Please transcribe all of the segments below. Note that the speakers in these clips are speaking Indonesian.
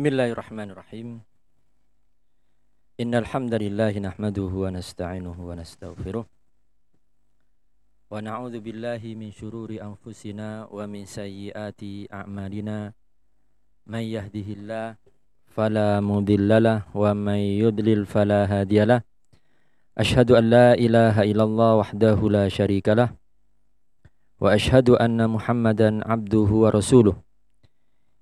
Bismillahirrahmanirrahim. Innal hamdalillah nahmaduhu wa nasta'inuhu wa nastaghfiruh. Wa na'udzu billahi min shururi anfusina wa min sayyiati a'malina. May yahdihillah fala mudhillalah wa may yudlil fala hadiyalah. Ashhadu an la ilaha illallah wahdahu la syarikalah wa ashhadu anna Muhammadan abduhu wa rasuluh.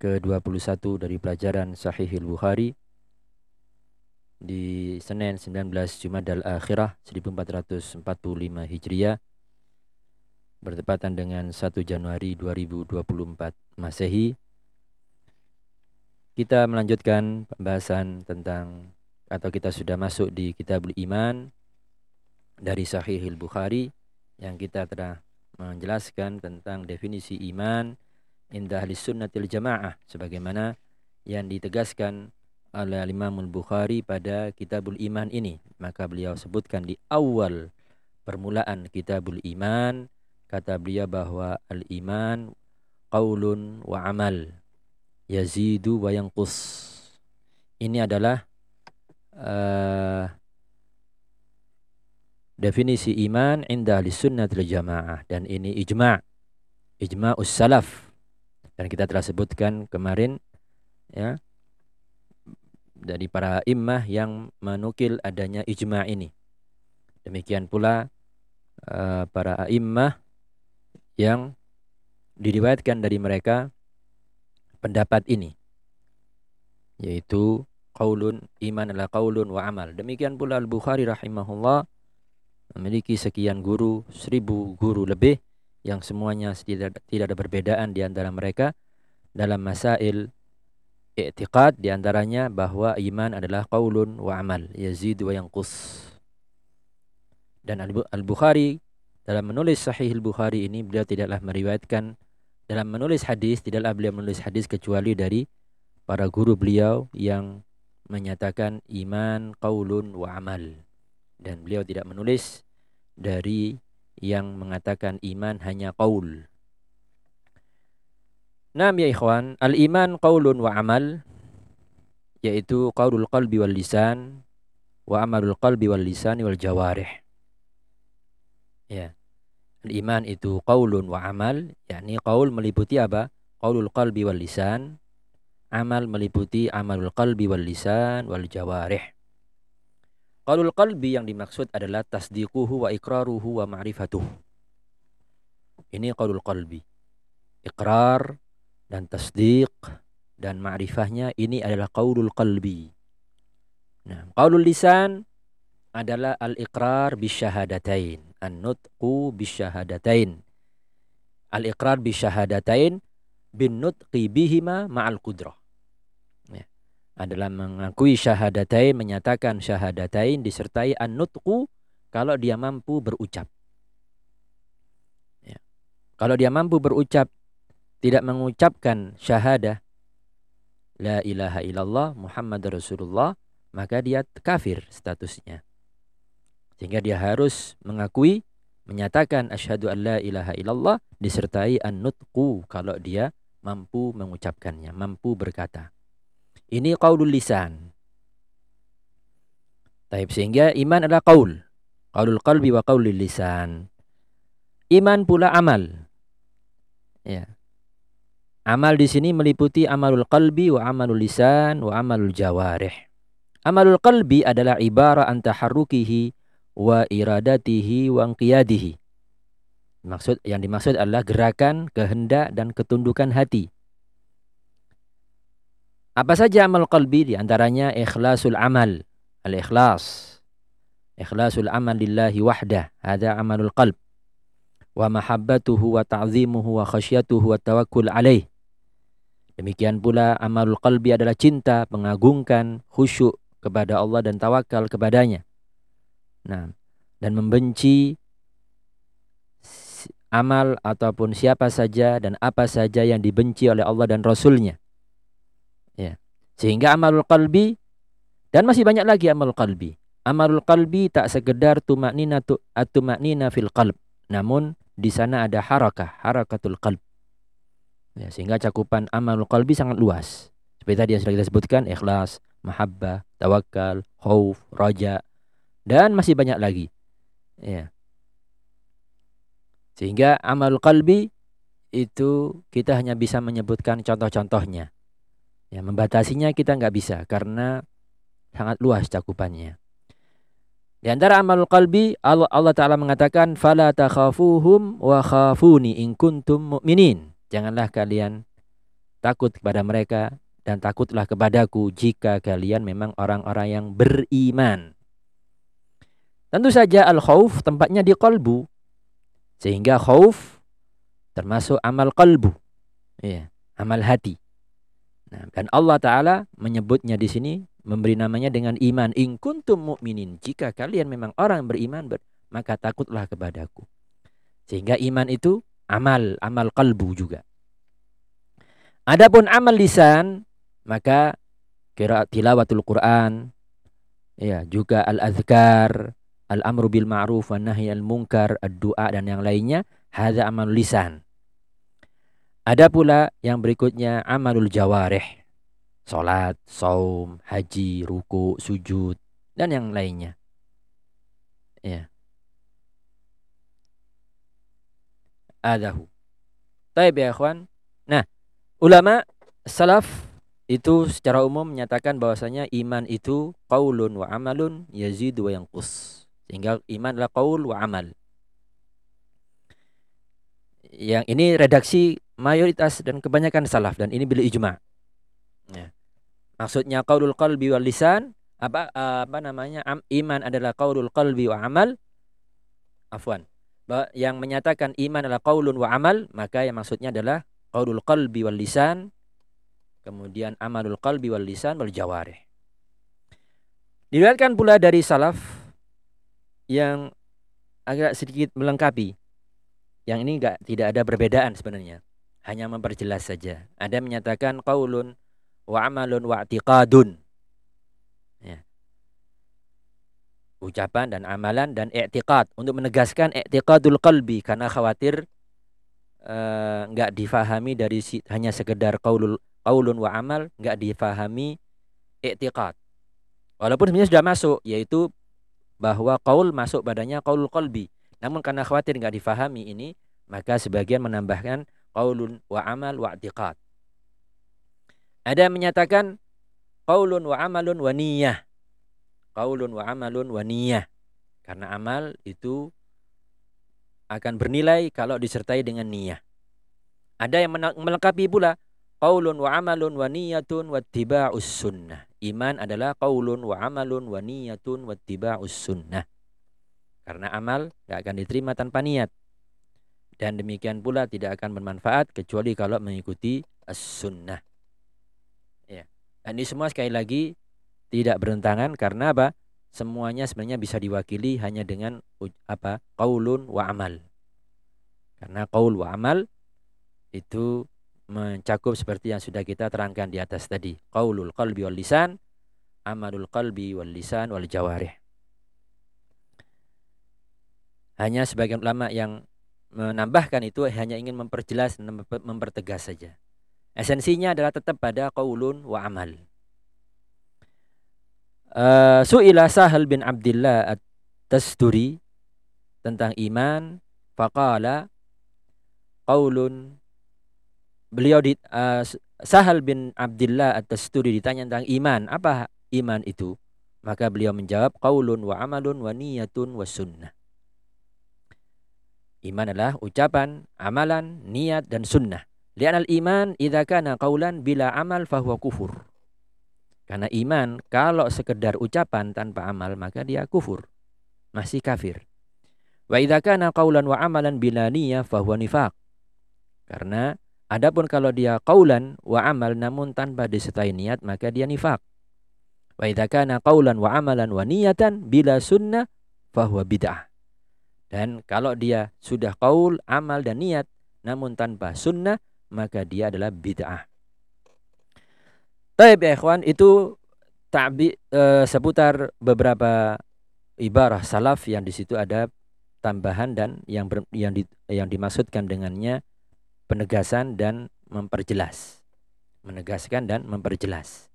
ke-21 dari pelajaran Sahihil Bukhari di Senin 19 Jumadal Akhirah 1445 Hijriah bertepatan dengan 1 Januari 2024 Masehi. Kita melanjutkan pembahasan tentang atau kita sudah masuk di Kitabul Iman dari Sahihil Bukhari yang kita telah menjelaskan tentang definisi iman indah ahli sunnatil jamaah sebagaimana yang ditegaskan oleh Imam Al-Bukhari pada Kitabul Iman ini. Maka beliau sebutkan di awal permulaan Kitabul Iman kata beliau bahwa al-iman qaulun wa amal yazidu wa yanqus. Ini adalah uh, definisi iman indah ahli sunnatil jamaah dan ini ijma' ijma'us salaf dan kita telah sebutkan kemarin ya dari para immah yang menukil adanya ijma ini. Demikian pula uh, para immah yang diriwayatkan dari mereka pendapat ini yaitu qaulun iman adalah qaulun wa amal. Demikian pula Al-Bukhari rahimahullah memiliki sekian guru, seribu guru lebih yang semuanya tidak tidak ada perbedaan di antara mereka dalam masail i'tiqad di antaranya bahwa iman adalah qaulun wa amal yazid wa yanqus. Dan Al-Bukhari dalam menulis Sahih Al-Bukhari ini beliau tidaklah meriwayatkan dalam menulis hadis tidaklah beliau menulis hadis kecuali dari para guru beliau yang menyatakan iman qaulun wa amal dan beliau tidak menulis dari yang mengatakan iman hanya qaul. Nam ya ikhwan, al-iman qaulun wa amal yaitu qaulul qalbi wal lisan wa amalul qalbi wal lisan wal jawarih. Ya. Al-iman itu qaulun wa amal, yakni qaul meliputi apa? Qaulul qalbi wal lisan, amal meliputi amalul qalbi wal lisan wal jawarih. Qaulul qalbi yang dimaksud adalah tasdiquhu wa iqraruhu wa ma'rifatuh. Ini qaulul qalbi. Iqrar dan tasdiq dan ma'rifahnya ini adalah qaulul qalbi. Nah, qaulul lisan adalah al-iqrar bisyahadatain, an-nutqu bisyahadatain. Al-iqrar bisyahadatain bin nutqi bihima ma'al qudrah adalah mengakui syahadatain, menyatakan syahadatain disertai an-nutqu kalau dia mampu berucap. Ya. Kalau dia mampu berucap tidak mengucapkan syahadah la ilaha illallah Muhammad Rasulullah maka dia kafir statusnya. Sehingga dia harus mengakui menyatakan asyhadu an la ilaha illallah disertai an-nutqu kalau dia mampu mengucapkannya, mampu berkata. Ini qaulul lisan. Taib sehingga iman adalah qaul. Qaulul qalbi wa qaulul lisan. Iman pula amal. Ya. Amal di sini meliputi amalul qalbi wa amalul lisan wa amalul jawarih. Amalul qalbi adalah ibarat antaharrukihi wa iradatihi wa qiyadihi. Maksud yang dimaksud adalah gerakan, kehendak dan ketundukan hati. Apa saja amal qalbi di antaranya ikhlasul amal, al-ikhlas. Ikhlasul amal lillahi wahdah, ada amalul qalb. Wa mahabbatuhu wa ta'zimuhu wa khasyatuhu wa tawakkul alaih. Demikian pula amalul qalbi adalah cinta, mengagungkan, khusyuk kepada Allah dan tawakal kepadanya. Nah, dan membenci amal ataupun siapa saja dan apa saja yang dibenci oleh Allah dan Rasulnya. Ya. Sehingga amalul qalbi dan masih banyak lagi amalul qalbi. Amalul qalbi tak sekedar tumaknina tu atumaknina fil qalb. Namun di sana ada harakah, harakatul qalb. Ya, sehingga cakupan amalul qalbi sangat luas. Seperti tadi yang sudah kita sebutkan, ikhlas, mahabbah, tawakal, khauf, raja, dan masih banyak lagi. Ya. Sehingga amalul qalbi itu kita hanya bisa menyebutkan contoh-contohnya. Ya, membatasinya kita nggak bisa karena sangat luas cakupannya. Di antara amalul qalbi Allah, Allah Taala mengatakan fala takhafuhum wa khafuni in kuntum mu'minin. Janganlah kalian takut kepada mereka dan takutlah kepadaku jika kalian memang orang-orang yang beriman. Tentu saja al-khauf tempatnya di kalbu. Sehingga khauf termasuk amal kalbu. Ya, amal hati. Nah, dan Allah Ta'ala menyebutnya di sini memberi namanya dengan iman. In kuntum mu'minin. Jika kalian memang orang beriman, ber, maka takutlah kepadaku. Sehingga iman itu amal, amal kalbu juga. Adapun amal lisan, maka kira tilawatul Quran, ya juga al-azkar, al-amru bil ma'ruf wa munkar, ad-du'a dan yang lainnya, hadza amal lisan. Ada pula yang berikutnya amalul jawarih. Salat, saum, haji, ruku, sujud dan yang lainnya. Ya. adahu. Taib ya ikhwan. Nah, ulama salaf itu secara umum menyatakan bahwasanya iman itu qaulun wa amalun yazid wa yanqus. Sehingga iman adalah qaul wa amal. Yang ini redaksi mayoritas dan kebanyakan salaf dan ini bila ijma. Ya. Maksudnya qaulul qalbi wal lisan apa apa namanya iman adalah qaulul qalbi wa amal afwan yang menyatakan iman adalah qaulun wa amal, maka yang maksudnya adalah qaulul qalbi wal lisan, kemudian amalul qalbi wal lisan wal jawarih. Diriwayatkan pula dari salaf yang agak sedikit melengkapi. Yang ini enggak tidak ada perbedaan sebenarnya. Hanya memperjelas saja. Ada menyatakan qaulun wa amalun wa i'tiqadun. Ya ucapan dan amalan dan i'tiqad untuk menegaskan i'tiqadul qalbi karena khawatir enggak uh, difahami dari si, hanya sekedar qaulul qaulun wa amal enggak difahami i'tiqad. Walaupun sebenarnya sudah masuk yaitu bahwa qaul masuk badannya qaulul qalbi. Namun karena khawatir enggak difahami ini maka sebagian menambahkan qaulun wa amal wa i'tiqad. Ada yang menyatakan qaulun wa amalun wa niyyah qaulun wa amalun wa niyah. Karena amal itu akan bernilai kalau disertai dengan niyah. Ada yang melengkapi pula qaulun wa amalun wa niyatun wa tiba'us sunnah. Iman adalah qaulun wa amalun wa niyatun wa tiba'us sunnah. Karena amal tidak akan diterima tanpa niat. Dan demikian pula tidak akan bermanfaat kecuali kalau mengikuti as-sunnah. Ya. Dan ini semua sekali lagi tidak berentangan karena apa? Semuanya sebenarnya bisa diwakili hanya dengan apa? qaulun wa amal. Karena qaul wa amal itu mencakup seperti yang sudah kita terangkan di atas tadi. Qaulul qalbi wal lisan, amalul qalbi wal lisan wal jawarih. Hanya sebagian ulama yang menambahkan itu hanya ingin memperjelas dan mempertegas saja. Esensinya adalah tetap pada qaulun wa amal. Uh, Su'ila Sahal bin Abdullah At-Tasturi tentang iman faqala qaulun beliau di uh, Sahal bin Abdullah At-Tasturi ditanya tentang iman, apa iman itu? Maka beliau menjawab qaulun wa amalun wa niyatun wa sunnah. Iman adalah ucapan, amalan, niat dan sunnah. Lianal iman idza kana qaulan bila amal fahuwa kufur. Karena iman kalau sekedar ucapan tanpa amal maka dia kufur. Masih kafir. Wa idza kana qaulan wa amalan bila niyah fahuwa nifaq. Karena Adapun kalau dia qaulan wa amal namun tanpa disertai niat maka dia nifak. Wa idza kana qaulan wa amalan wa niyatan bila sunnah fahuwa bid'ah. Dan kalau dia sudah qaul, amal dan niat namun tanpa sunnah maka dia adalah bid'ah. Taib ya ikhwan itu tabi e, seputar beberapa ibarah salaf yang di situ ada tambahan dan yang ber, yang di, yang dimaksudkan dengannya penegasan dan memperjelas. Menegaskan dan memperjelas.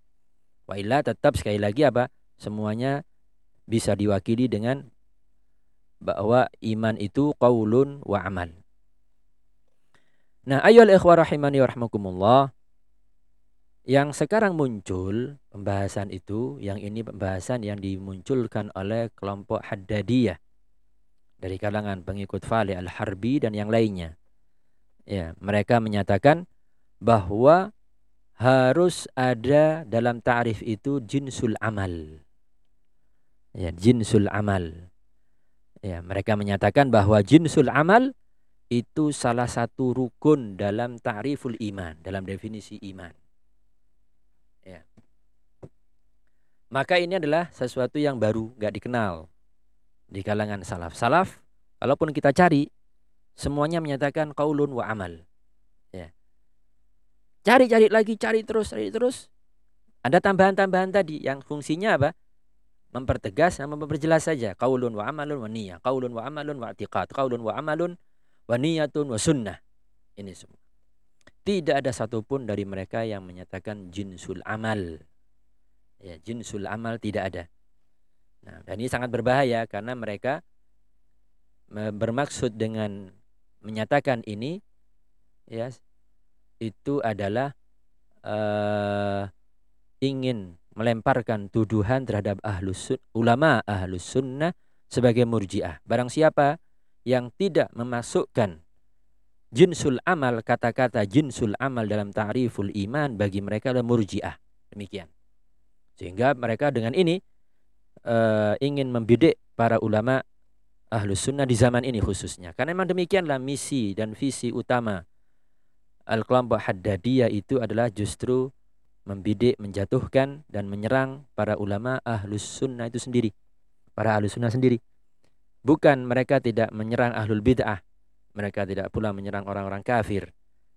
Wa tetap sekali lagi apa? Semuanya bisa diwakili dengan bahwa iman itu qaulun wa amal. Nah, ayo ikhwah rahimani wa rahmakumullah. Yang sekarang muncul pembahasan itu, yang ini pembahasan yang dimunculkan oleh kelompok Haddadiyah dari kalangan pengikut Fali al-Harbi dan yang lainnya. Ya, mereka menyatakan bahwa harus ada dalam ta'rif itu jinsul amal. Ya, jinsul amal. Ya, mereka menyatakan bahwa jinsul amal itu salah satu rukun dalam ta'riful iman, dalam definisi iman. Ya. Maka ini adalah sesuatu yang baru, nggak dikenal di kalangan salaf. Salaf, kalaupun kita cari Semuanya menyatakan qaulun wa amal. Ya. Cari-cari lagi, cari terus, cari terus. Ada tambahan-tambahan tadi yang fungsinya apa? Mempertegas dan memperjelas saja. Qaulun wa amalun wa niyah. Qaulun wa amalun wa atiqad. Qaulun wa amalun wa niyatun wa sunnah. Ini semua. Tidak ada satupun dari mereka yang menyatakan jinsul amal. Ya, jinsul amal tidak ada. Nah, dan ini sangat berbahaya karena mereka bermaksud dengan menyatakan ini ya itu adalah uh, ingin melemparkan tuduhan terhadap ahlus ulama ahlus sunnah sebagai murjiah. Barang siapa yang tidak memasukkan jinsul amal kata-kata jinsul amal dalam ta'riful iman bagi mereka adalah murjiah. Demikian. Sehingga mereka dengan ini uh, ingin membidik para ulama ahlus sunnah di zaman ini khususnya. Karena memang demikianlah misi dan visi utama al-kelompok Haddadiyah itu adalah justru membidik, menjatuhkan dan menyerang para ulama ahlus sunnah itu sendiri. Para ahlus sunnah sendiri. Bukan mereka tidak menyerang ahlul bid'ah. Mereka tidak pula menyerang orang-orang kafir.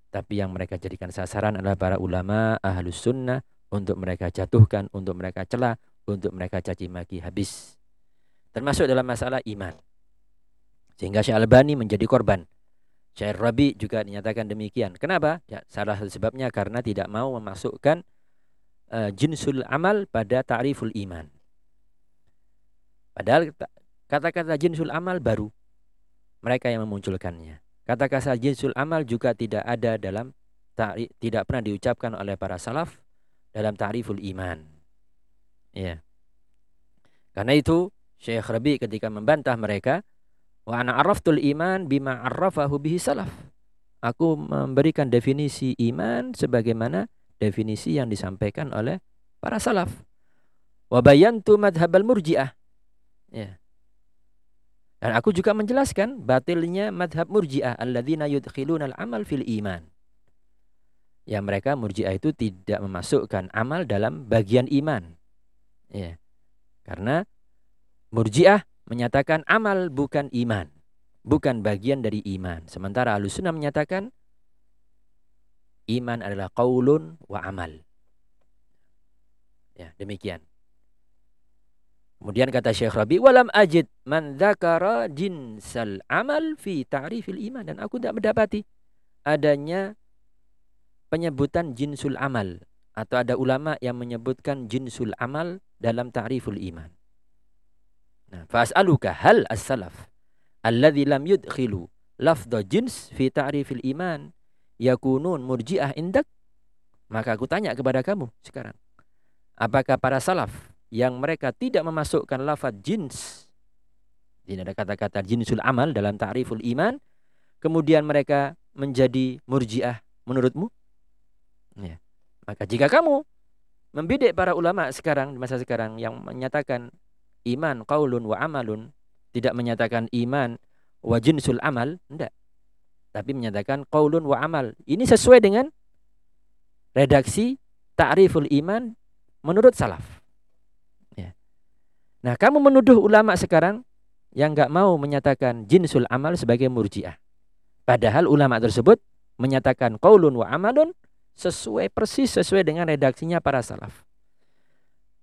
Tapi yang mereka jadikan sasaran adalah para ulama ahlus sunnah untuk mereka jatuhkan, untuk mereka celah, untuk mereka caci maki habis. Termasuk dalam masalah iman. Sehingga Syekh Albani menjadi korban. Syekh Rabi juga dinyatakan demikian. Kenapa? Ya, salah sebabnya karena tidak mau memasukkan uh, jinsul amal pada ta'riful iman. Padahal kata-kata jinsul amal baru. Mereka yang memunculkannya. Kata-kata jinsul amal juga tidak ada dalam tidak pernah diucapkan oleh para salaf dalam ta'riful iman. Ya. Karena itu Syekh Rabi ketika membantah mereka Wa ana araftul iman bima arrafahu bihi salaf. Aku memberikan definisi iman sebagaimana definisi yang disampaikan oleh para salaf. Wa bayantu madhabal murji'ah. Ya. Dan aku juga menjelaskan batilnya madhab murji'ah alladzina yudkhiluna al-amal fil iman. Yang mereka murji'ah itu tidak memasukkan amal dalam bagian iman. Ya. Karena murji'ah menyatakan amal bukan iman, bukan bagian dari iman. Sementara Ahlussunnah menyatakan iman adalah qaulun wa amal. Ya, demikian. Kemudian kata Syekh Rabi, "Walam ajid man dzakara jinsal amal fi ta'rifil iman." Dan aku tidak mendapati adanya penyebutan jinsul amal atau ada ulama yang menyebutkan jinsul amal dalam ta'riful iman. Nah, fas'aluka hal as-salaf alladzi lam yudkhilu lafdha jins fi ta'rifil iman yakunun murji'ah indak? Maka aku tanya kepada kamu sekarang. Apakah para salaf yang mereka tidak memasukkan lafaz jins ini ada kata-kata jinsul amal dalam ta'riful iman kemudian mereka menjadi murjiah menurutmu ya. maka jika kamu membidik para ulama sekarang di masa sekarang yang menyatakan iman qaulun wa amalun tidak menyatakan iman wa jinsul amal enggak tapi menyatakan qaulun wa amal ini sesuai dengan redaksi ta'riful iman menurut salaf Nah, kamu menuduh ulama sekarang yang nggak mau menyatakan jinsul amal sebagai murjiah. Padahal ulama tersebut menyatakan qaulun wa amalun sesuai persis sesuai dengan redaksinya para salaf.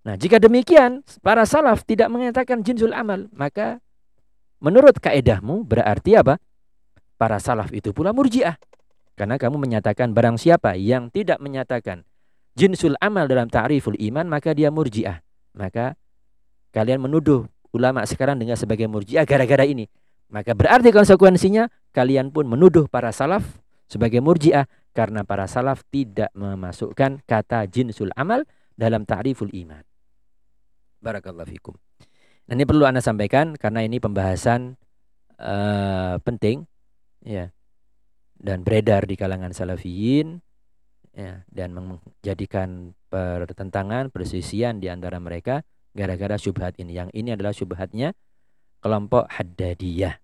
Nah, jika demikian para salaf tidak menyatakan jinsul amal, maka menurut kaedahmu berarti apa? Para salaf itu pula murjiah. Karena kamu menyatakan barang siapa yang tidak menyatakan jinsul amal dalam ta'riful iman, maka dia murjiah. Maka kalian menuduh ulama sekarang dengan sebagai murjiah gara-gara ini. Maka berarti konsekuensinya kalian pun menuduh para salaf sebagai murjiah karena para salaf tidak memasukkan kata jinsul amal dalam ta'riful iman. Barakallahu fikum. Nah, ini perlu Anda sampaikan karena ini pembahasan uh, penting ya dan beredar di kalangan salafiyin ya dan menjadikan pertentangan persisian di antara mereka gara-gara syubhat ini. Yang ini adalah syubhatnya kelompok Haddadiyah.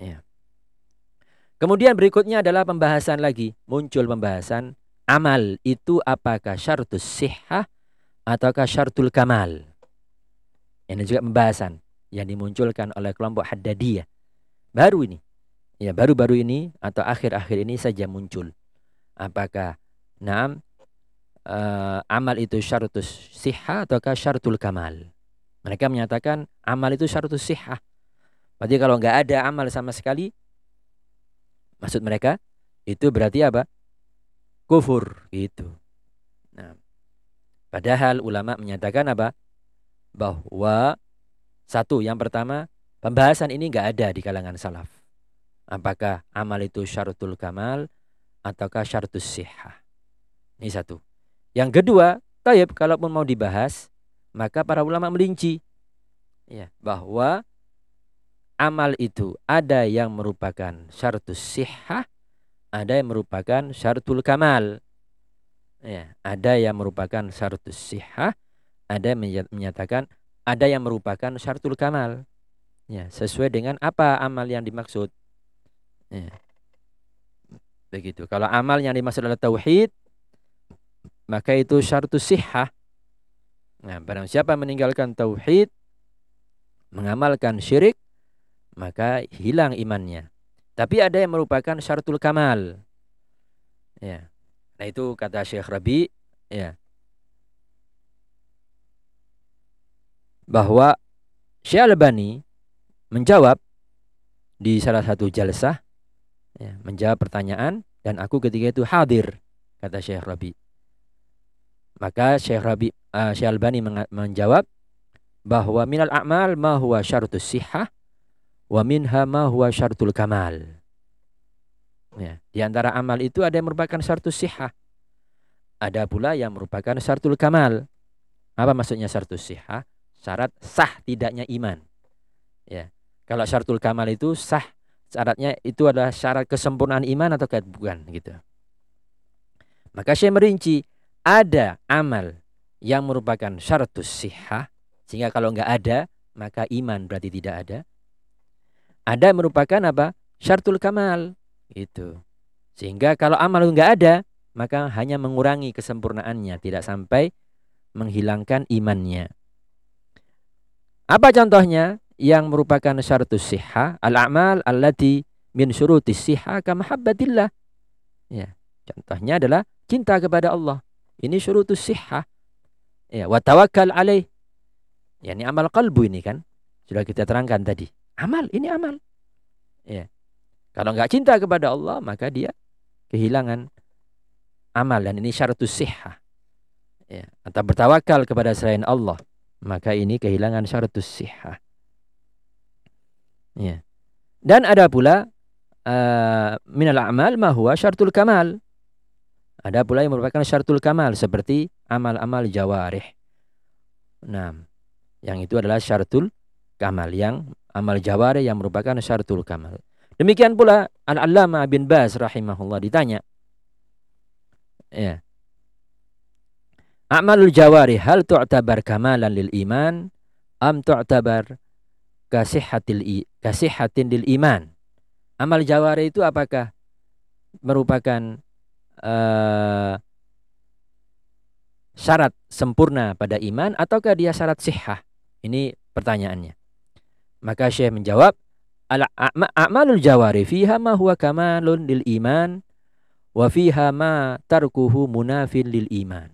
Ya. Kemudian berikutnya adalah pembahasan lagi, muncul pembahasan amal itu apakah syartus sihah ataukah syartul kamal. Ini juga pembahasan yang dimunculkan oleh kelompok Haddadiyah. Baru ini. Ya, baru-baru ini atau akhir-akhir ini saja muncul. Apakah Naam uh, amal itu syaratus sihah ataukah syaratul kamal? Mereka menyatakan amal itu syaratus sihah. Berarti kalau nggak ada amal sama sekali, maksud mereka itu berarti apa? Kufur itu. Nah, padahal ulama menyatakan apa? Bahwa satu, yang pertama, pembahasan ini nggak ada di kalangan salaf. Apakah amal itu syaratul kamal ataukah syaratus sihah? Ini satu. Yang kedua, tayyib kalaupun mau dibahas, maka para ulama melinci ya, bahwa amal itu ada yang merupakan syaratus sihah, ada yang merupakan syaratul kamal. Ya, ada yang merupakan syaratus sihah, ada yang menyatakan ada yang merupakan syaratul kamal. Ya, sesuai dengan apa amal yang dimaksud. Ya. Begitu. Kalau amal yang dimaksud adalah tauhid, maka itu syaratus sihah. Nah, barang siapa meninggalkan tauhid, mengamalkan syirik, maka hilang imannya. Tapi ada yang merupakan syaratul kamal. Ya. Nah, itu kata Syekh Rabi, ya. Bahwa Syekh Al-Bani menjawab di salah satu jalsah ya, menjawab pertanyaan dan aku ketika itu hadir kata Syekh Rabi maka Syekh Rabi uh, Syekh Albani menjawab bahwa minal a'mal ma huwa syaratus sihah wa minha ma huwa syaratul kamal. Ya, di antara amal itu ada yang merupakan syaratus sihah. Ada pula yang merupakan syaratul kamal. Apa maksudnya syaratus sihah? Syarat sah tidaknya iman. Ya. Kalau syaratul kamal itu sah syaratnya itu adalah syarat kesempurnaan iman atau bukan gitu. Maka saya merinci ada amal yang merupakan syaratus sihah sehingga kalau enggak ada maka iman berarti tidak ada. Ada merupakan apa? Syaratul kamal itu. Sehingga kalau amal enggak ada maka hanya mengurangi kesempurnaannya tidak sampai menghilangkan imannya. Apa contohnya yang merupakan syaratus sihah? Al-a'mal allati min syurutis sihah ka mahabbatillah. Ya, contohnya adalah cinta kepada Allah. Ini syurutus sihah. Ya, wa tawakkal alaih. Ya, ini amal kalbu ini kan. Sudah kita terangkan tadi. Amal, ini amal. Ya. Kalau enggak cinta kepada Allah, maka dia kehilangan amal dan ini syaratus sihah. Ya, atau bertawakal kepada selain Allah, maka ini kehilangan syaratus sihah. Ya. Dan ada pula uh, minal a'mal ma syartul kamal. Ada pula yang merupakan syartul kamal seperti amal-amal jawarih. Nah, yang itu adalah syartul kamal yang amal jawarih yang merupakan syartul kamal. Demikian pula Al-Allama bin Baz rahimahullah ditanya. Ya. Amalul jawari hal tu'tabar kamalan lil iman am tu'tabar kasihatil kasihatin lil iman. Amal jawari itu apakah merupakan uh, syarat sempurna pada iman ataukah dia syarat sihah? Ini pertanyaannya. Maka Syekh menjawab, al-a'malul jawari fiha ma huwa kamalun lil iman wa fiha ma tarkuhu munafin lil iman.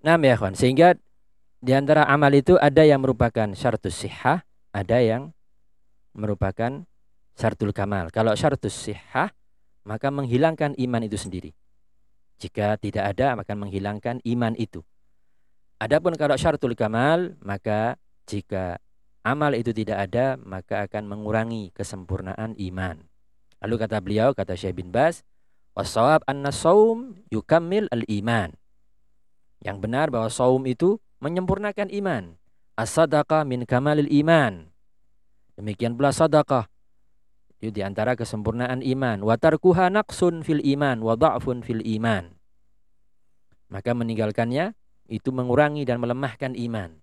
Nah ya kawan, sehingga di antara amal itu ada yang merupakan syaratus sihah, ada yang merupakan syaratul kamal. Kalau syaratus sihah, maka menghilangkan iman itu sendiri. Jika tidak ada, maka menghilangkan iman itu. Adapun kalau syaratul kamal, maka jika amal itu tidak ada, maka akan mengurangi kesempurnaan iman. Lalu kata beliau, kata Syekh bin Bas, wasawab anna saum yukammil al-iman. Yang benar bahwa saum itu menyempurnakan iman. As-sadaqah min kamalil iman. Demikian pula sadaqah. Itu di antara kesempurnaan iman. Wa tarkuha naqsun fil iman wa fil iman. Maka meninggalkannya itu mengurangi dan melemahkan iman.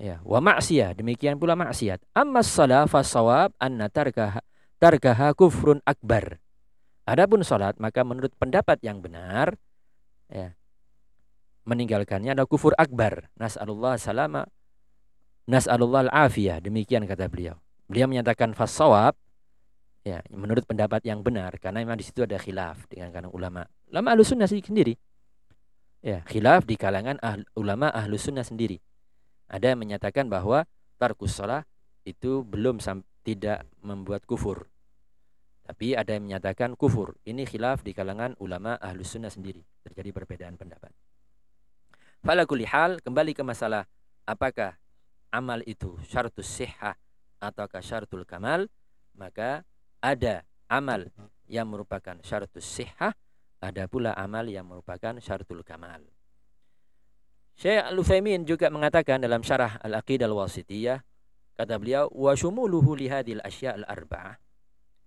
Ya, wa maksiyah, demikian pula maksiat. Amma shalah fasawab anna tarkaha tarkaha kufrun akbar. Adapun salat maka menurut pendapat yang benar ya, meninggalkannya adalah kufur akbar. Nas'alullah salama nas'alullah al-afiyah. Demikian kata beliau. Beliau menyatakan fasawab ya menurut pendapat yang benar karena memang di situ ada khilaf dengan kalangan ulama. Ulama ahlu sunnah sendiri. Ya, khilaf di kalangan ahl, ulama ahlu sendiri. Ada yang menyatakan bahwa tarkus sholah itu belum tidak membuat kufur. Tapi ada yang menyatakan kufur. Ini khilaf di kalangan ulama ahlu sunnah sendiri. Terjadi perbedaan pendapat. Fala hal kembali ke masalah apakah amal itu syaratus sihah ataukah syaratul kamal maka ada amal yang merupakan syaratus sihah ada pula amal yang merupakan syaratul kamal. Syekh Al-Utsaimin juga mengatakan dalam syarah Al-Aqidah Al-Wasitiyah kata beliau wa syumuluhu li hadhil asya' al-arba'ah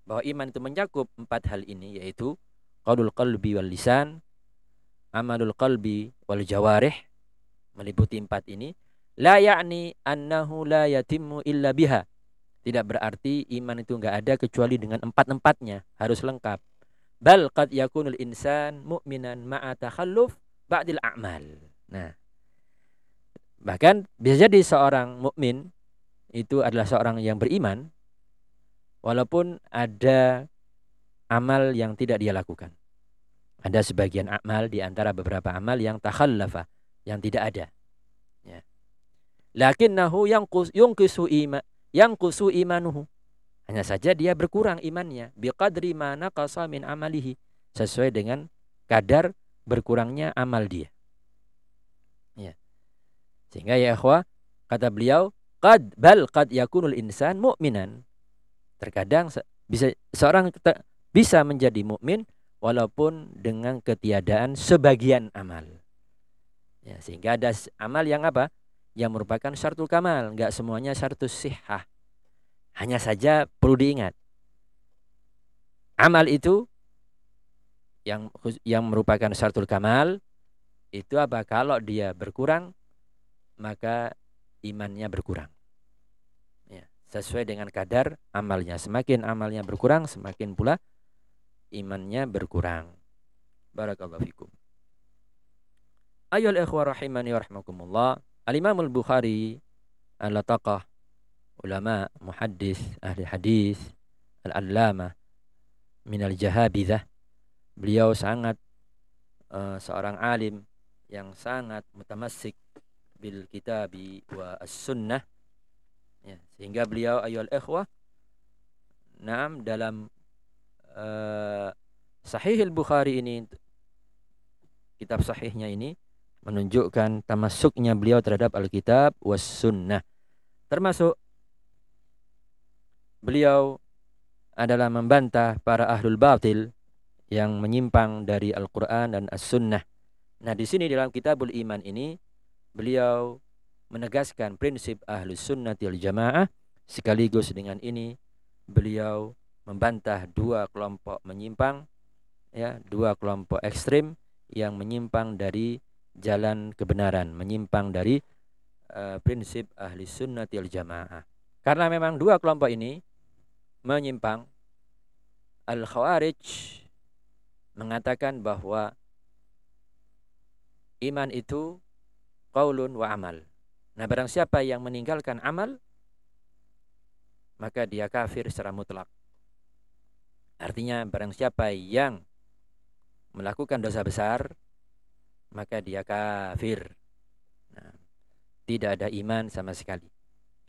bahwa iman itu mencakup empat hal ini yaitu qaulul qalbi wal lisan amalul qalbi wal jawarih meliputi empat ini la ya'ni annahu la yatimmu illa biha. Tidak berarti iman itu enggak ada kecuali dengan empat-empatnya harus lengkap. Bal qad yakunul insan mu'minan ma'a takhalluf ba'dil a'mal. Nah bahkan bisa jadi seorang mukmin itu adalah seorang yang beriman walaupun ada amal yang tidak dia lakukan ada sebagian amal di antara beberapa amal yang takhallafa, yang tidak ada. Ya. Lakinnahu yangkus yungkisu ima yangkusu imanuhu. Hanya saja dia berkurang imannya biqadri ma naqasa min amalihi sesuai dengan kadar berkurangnya amal dia. Ya. Sehingga ya ikhwah kata beliau qad bal qad yakunul insan mu'minan. Terkadang bisa seorang bisa menjadi mukmin walaupun dengan ketiadaan sebagian amal. Ya, sehingga ada amal yang apa? Yang merupakan syartul kamal, enggak semuanya syartus sihah. Hanya saja perlu diingat. Amal itu yang yang merupakan syartul kamal itu apa? Kalau dia berkurang maka imannya berkurang. Ya, sesuai dengan kadar amalnya. Semakin amalnya berkurang, semakin pula imannya berkurang. Barakallahu fikum. Ayol ikhwah rahimani wa rahmakumullah. Al-Imam al-Bukhari al-Lataqah ulama, muhaddis, ahli hadis, al-allama min al-jahabizah. Beliau sangat uh, seorang alim yang sangat mutamassik bil kitabi wa as-sunnah. Ya, sehingga beliau ayol ikhwah Naam dalam uh, Sahih al-Bukhari ini kitab sahihnya ini menunjukkan tamasuknya beliau terhadap Alkitab was sunnah. Termasuk beliau adalah membantah para ahlul batil yang menyimpang dari Al-Quran dan As-Sunnah. Nah di sini dalam kitabul iman ini beliau menegaskan prinsip ahlus sunnah wal jamaah sekaligus dengan ini beliau membantah dua kelompok menyimpang ya dua kelompok ekstrim yang menyimpang dari jalan kebenaran, menyimpang dari uh, prinsip ahli sunnah wal jamaah. Karena memang dua kelompok ini menyimpang, al-khawarij mengatakan bahwa iman itu qaulun wa amal. Nah, barang siapa yang meninggalkan amal, maka dia kafir secara mutlak. Artinya barang siapa yang melakukan dosa besar, maka dia kafir. Nah, tidak ada iman sama sekali.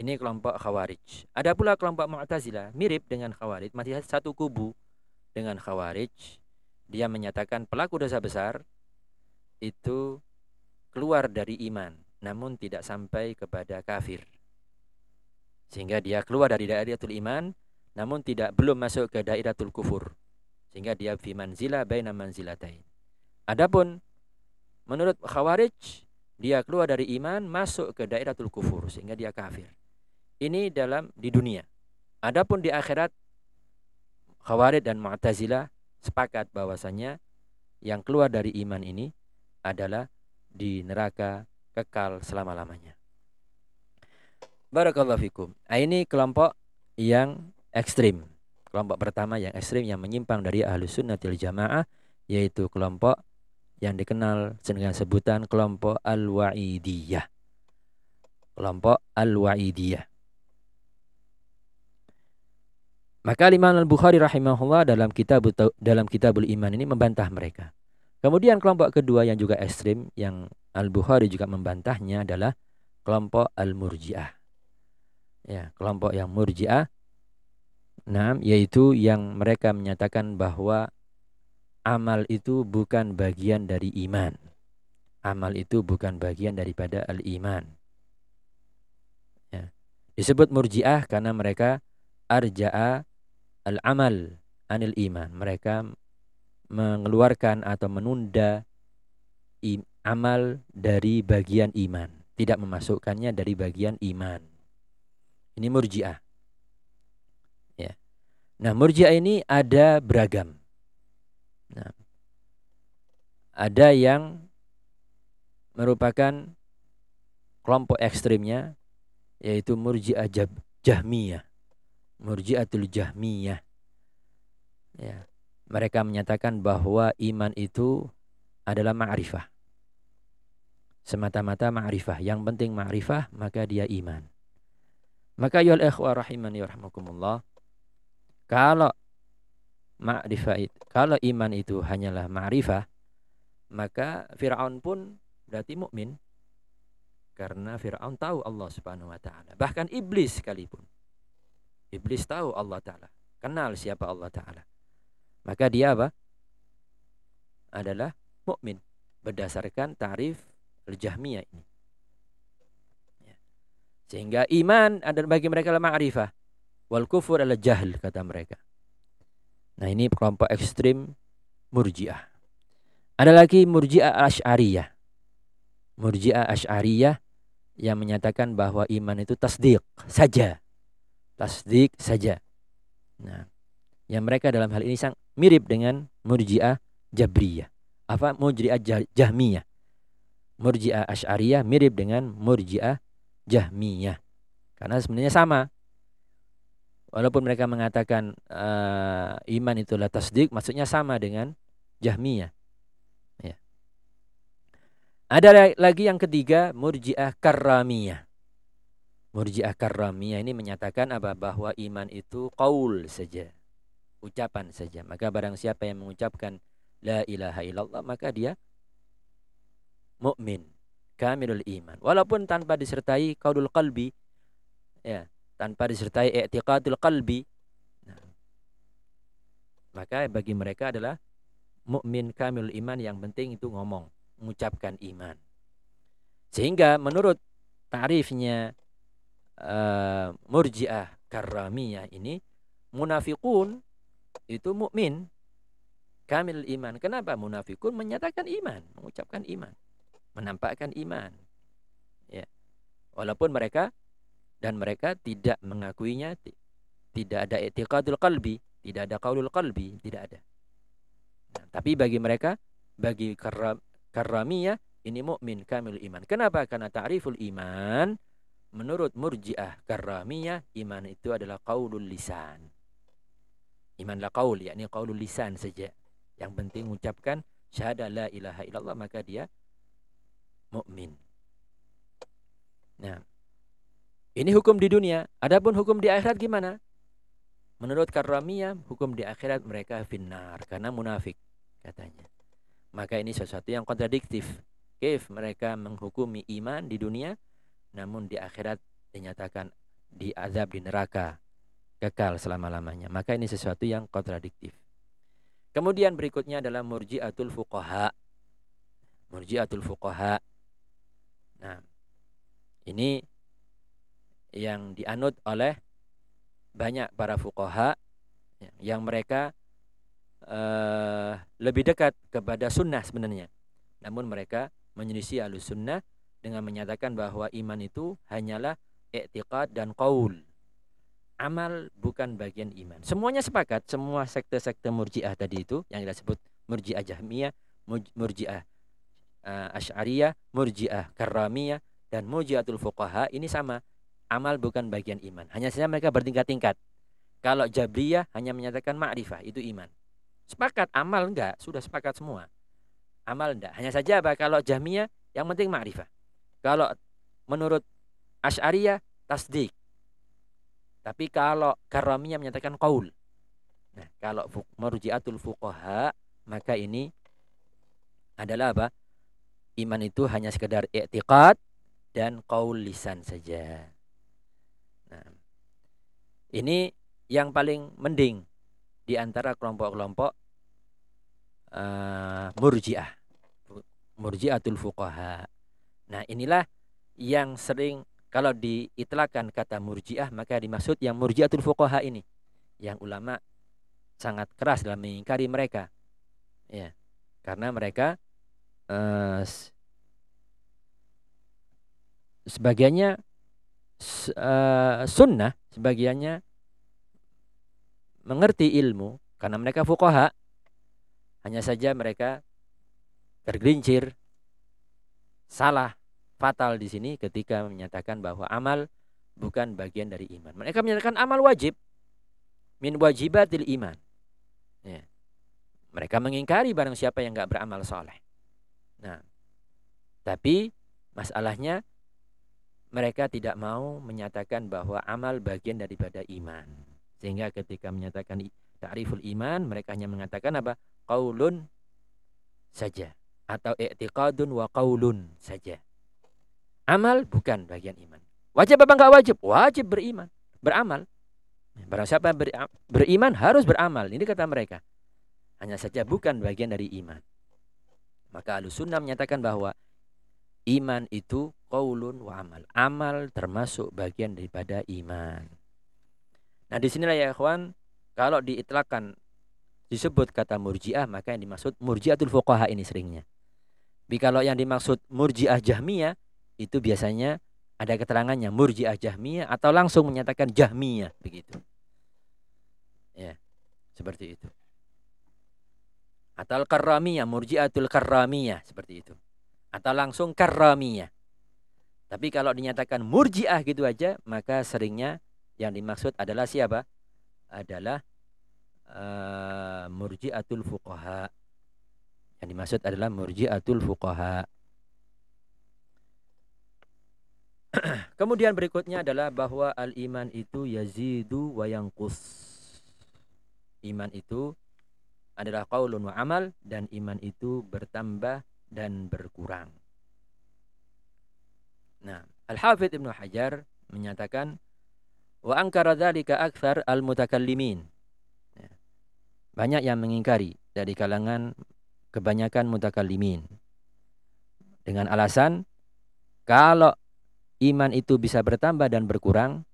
Ini kelompok Khawarij. Ada pula kelompok Mu'tazilah, mirip dengan Khawarij, masih satu kubu dengan Khawarij. Dia menyatakan pelaku dosa besar itu keluar dari iman, namun tidak sampai kepada kafir. Sehingga dia keluar dari dairatul iman, namun tidak belum masuk ke dairatul kufur. Sehingga dia fi manzila baina manzilatain. Adapun Menurut Khawarij, dia keluar dari iman masuk ke daeratul kufur sehingga dia kafir. Ini dalam di dunia. Adapun di akhirat Khawarij dan Mu'tazilah sepakat bahwasanya yang keluar dari iman ini adalah di neraka kekal selama-lamanya. Barakallahu fikum. Nah, ini kelompok yang ekstrim. Kelompok pertama yang ekstrim yang menyimpang dari ahlus sunnah jamaah yaitu kelompok yang dikenal dengan sebutan kelompok Al-Wa'idiyah. Kelompok Al-Wa'idiyah. Maka Imam Al-Bukhari rahimahullah dalam kitab dalam Kitabul Iman ini membantah mereka. Kemudian kelompok kedua yang juga ekstrim yang Al-Bukhari juga membantahnya adalah kelompok Al-Murji'ah. Ya, kelompok yang Murji'ah Nah, yaitu yang mereka menyatakan bahwa amal itu bukan bagian dari iman. Amal itu bukan bagian daripada al-iman. Ya. Disebut murjiah karena mereka arja'a al-amal anil iman. Mereka mengeluarkan atau menunda amal dari bagian iman. Tidak memasukkannya dari bagian iman. Ini murjiah. Nah murjiah ini ada beragam. Nah, ada yang merupakan kelompok ekstrimnya yaitu Murji'ah Jahmiyah. Murji'atul Jahmiyah. Ya. Mereka menyatakan bahwa iman itu adalah ma'rifah. Semata-mata ma'rifah. Yang penting ma'rifah, maka dia iman. Maka yul ikhwa rahimani warahmatullah. Kalau ma'rifah itu. Kalau iman itu hanyalah ma'rifah, maka Firaun pun berarti mukmin. Karena Firaun tahu Allah Subhanahu wa taala. Bahkan iblis sekalipun. Iblis tahu Allah taala, kenal siapa Allah taala. Maka dia apa? Adalah mukmin berdasarkan tarif al-Jahmiyah ini. Ya. Sehingga iman adalah bagi mereka ma'rifah. Wal kufur adalah jahil kata mereka. Nah ini kelompok ekstrim murjiah. Ada lagi murjiah asy'ariyah. Murjiah asy'ariyah yang menyatakan bahwa iman itu tasdik saja. Tasdik saja. Nah, yang mereka dalam hal ini sang mirip dengan murjiah jabriyah. Apa murjiah jahmiyah. Murjiah asy'ariyah mirip dengan murjiah jahmiyah. Karena sebenarnya sama. Walaupun mereka mengatakan uh, iman itulah tasdik, maksudnya sama dengan Jahmiyah. Ya. Ada lagi yang ketiga, murjiah karramiyah. Murjiah karramiyah ini menyatakan apa? Bahwa iman itu qaul saja. Ucapan saja. Maka barang siapa yang mengucapkan la ilaha illallah, maka dia mukmin, kamilul iman. Walaupun tanpa disertai qaulul qalbi, ya, tanpa disertai i'tiqadul qalbi. Nah, maka bagi mereka adalah mukmin kamil iman yang penting itu ngomong, mengucapkan iman. Sehingga menurut tarifnya uh, Murji'ah Karramiyah ini munafikun itu mukmin kamil iman. Kenapa munafikun menyatakan iman, mengucapkan iman, menampakkan iman. Ya. Walaupun mereka dan mereka tidak mengakuinya tidak ada i'tiqadul qalbi, tidak ada qaulul qalbi, tidak ada. Nah, tapi bagi mereka, bagi karram, karramiyah ini mukmin kamil iman. Kenapa? Karena ta'riful iman menurut murjiah karramiyah iman itu adalah qaulul lisan. Imanlah qaul yakni qaulul lisan saja. Yang penting mengucapkan syahadah la ilaha illallah maka dia mukmin. Nah, ini hukum di dunia. Adapun hukum di akhirat gimana? Menurut Karramiyah, hukum di akhirat mereka finnar karena munafik katanya. Maka ini sesuatu yang kontradiktif. Kif mereka menghukumi iman di dunia namun di akhirat dinyatakan diazab di neraka kekal selama-lamanya. Maka ini sesuatu yang kontradiktif. Kemudian berikutnya adalah murji'atul fuqaha. Murji'atul fuqaha. Nah, ini yang dianut oleh banyak para fuqaha yang mereka uh, lebih dekat kepada sunnah sebenarnya. Namun mereka menyelisih alus sunnah dengan menyatakan bahwa iman itu hanyalah i'tiqad dan qaul. Amal bukan bagian iman. Semuanya sepakat, semua sekte-sekte murjiah tadi itu yang kita sebut murjiah jahmiyah, murjiah uh, asy'ariyah, murjiah karramiyah dan murjiatul fuqaha ini sama. Amal bukan bagian iman. Hanya saja mereka bertingkat-tingkat. Kalau Jabriyah hanya menyatakan ma'rifah, itu iman. Sepakat, amal enggak, sudah sepakat semua. Amal enggak. Hanya saja apa? Kalau Jahmiyah yang penting ma'rifah. Kalau menurut Asy'ariyah tasdik. Tapi kalau Karamiyah menyatakan qaul. Nah, kalau marji'atul fuqaha maka ini adalah apa? Iman itu hanya sekedar i'tiqad dan qaul lisan saja. Ini yang paling mending di antara kelompok-kelompok uh, murji'ah. Murji'atul fuqaha. Nah, inilah yang sering kalau diitlakan kata murjiah maka dimaksud yang murjiatul fuqaha ini. Yang ulama sangat keras dalam mengingkari mereka. Ya. Karena mereka uh, sebagiannya uh, sunnah, sebagiannya mengerti ilmu karena mereka fuqaha. Hanya saja mereka tergelincir salah fatal di sini ketika menyatakan bahwa amal bukan bagian dari iman. Mereka menyatakan amal wajib min wajibatil iman. Ya. Mereka mengingkari barang siapa yang nggak beramal soleh. Nah, tapi masalahnya mereka tidak mau menyatakan bahwa amal bagian daripada iman. Sehingga ketika menyatakan ta'riful iman, mereka hanya mengatakan apa? Qaulun saja atau i'tiqadun wa qaulun saja. Amal bukan bagian iman. Wajib apa enggak wajib? Wajib beriman, beramal. Barang siapa ber, beriman harus beramal. Ini kata mereka. Hanya saja bukan bagian dari iman. Maka Ahlussunnah menyatakan bahwa iman itu qaulun wa amal. Amal termasuk bagian daripada iman. Nah, di sinilah ya ikhwan, kalau diitlakan disebut kata murjiah maka yang dimaksud murjiatul fuqaha ini seringnya. Tapi kalau yang dimaksud murjiah jahmiyah itu biasanya ada keterangannya murjiah jahmiyah atau langsung menyatakan jahmiyah begitu. Ya, seperti itu. Atau karramiyah, murjiatul karramiyah seperti itu. Atau langsung karramiyah. Tapi kalau dinyatakan murjiah gitu aja, maka seringnya yang dimaksud adalah siapa? Adalah uh, murjiatul fuqaha yang dimaksud adalah murji'atul fuqaha. Kemudian berikutnya adalah bahwa al-iman itu yazidu wa yanqus. Iman itu adalah qaulun wa amal dan iman itu bertambah dan berkurang. Nah, Al-Hafidh Ibnu Hajar menyatakan wa angkara dzalika aktsar al-mutakallimin. Ya. Banyak yang mengingkari dari kalangan kebanyakan mutakallimin. Dengan alasan kalau iman itu bisa bertambah dan berkurang,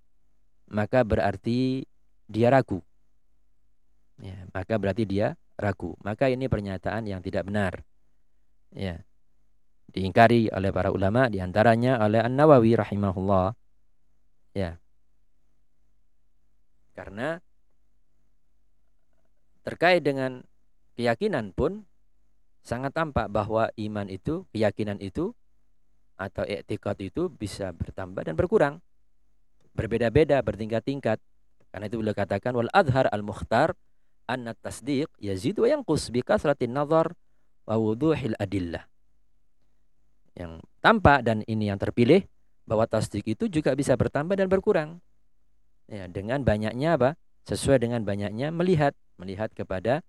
maka berarti dia ragu. Ya, maka berarti dia ragu. Maka ini pernyataan yang tidak benar. Ya. Diingkari oleh para ulama di antaranya oleh An-Nawawi rahimahullah. Ya. Karena terkait dengan keyakinan pun sangat tampak bahwa iman itu, keyakinan itu atau etikot itu bisa bertambah dan berkurang. Berbeda-beda, bertingkat-tingkat. Karena itu beliau katakan wal adhar al mukhtar anna tasdiq yazid wa yanqus bi kasratin nazar wa wuduhil adillah. Yang tampak dan ini yang terpilih bahwa tasdik itu juga bisa bertambah dan berkurang. Ya, dengan banyaknya apa? Sesuai dengan banyaknya melihat, melihat kepada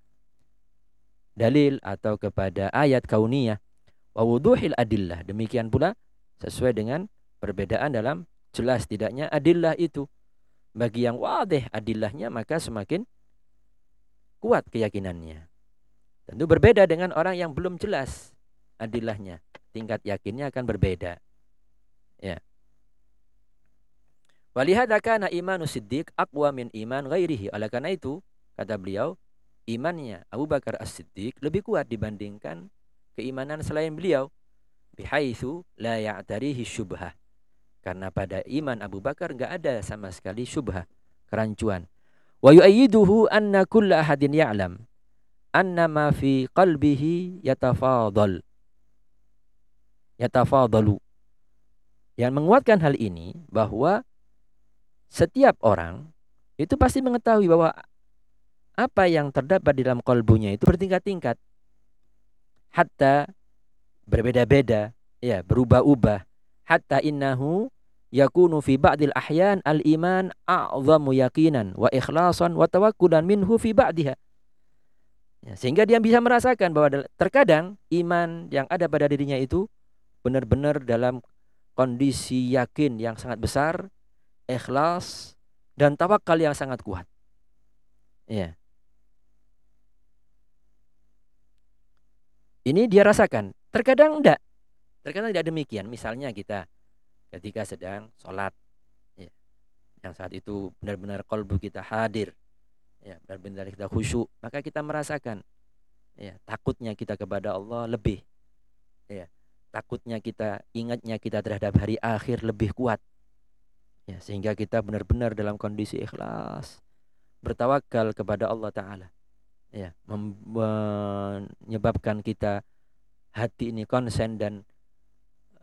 dalil atau kepada ayat kauniyah wa wuduhil adillah. Demikian pula sesuai dengan perbedaan dalam jelas tidaknya adillah itu. Bagi yang wadih adillahnya maka semakin kuat keyakinannya. Tentu berbeda dengan orang yang belum jelas adillahnya. Tingkat yakinnya akan berbeda. Ya. Walihada kana imanu siddiq aqwa min iman ghairihi. Oleh karena itu, kata beliau, imannya Abu Bakar As-Siddiq lebih kuat dibandingkan keimanan selain beliau bihaitsu la ya'tarihi syubhah karena pada iman Abu Bakar enggak ada sama sekali syubhah kerancuan wa yu'ayyiduhu anna kulla ahadin ya'lam anna ma fi qalbihi yatafadal yatafadalu yang menguatkan hal ini bahwa setiap orang itu pasti mengetahui bahwa apa yang terdapat di dalam kolbunya itu bertingkat-tingkat. Hatta berbeda-beda, ya, berubah-ubah. Hatta innahu yakunu fi ba'dil ahyan al-iman a'zamu yaqinan wa ikhlasan wa tawakkulan minhu fi ba'diha. Ya, sehingga dia bisa merasakan bahwa terkadang iman yang ada pada dirinya itu benar-benar dalam kondisi yakin yang sangat besar, ikhlas dan tawakal yang sangat kuat. Ya. Ini dia rasakan. Terkadang enggak. Terkadang tidak demikian. Misalnya kita ketika sedang sholat. Ya, yang saat itu benar-benar kolbu kita hadir. Ya, benar-benar kita khusyuk. Maka kita merasakan. Ya, takutnya kita kepada Allah lebih. Ya, takutnya kita, ingatnya kita terhadap hari akhir lebih kuat. Ya, sehingga kita benar-benar dalam kondisi ikhlas. Bertawakal kepada Allah Ta'ala ya menyebabkan kita hati ini konsen dan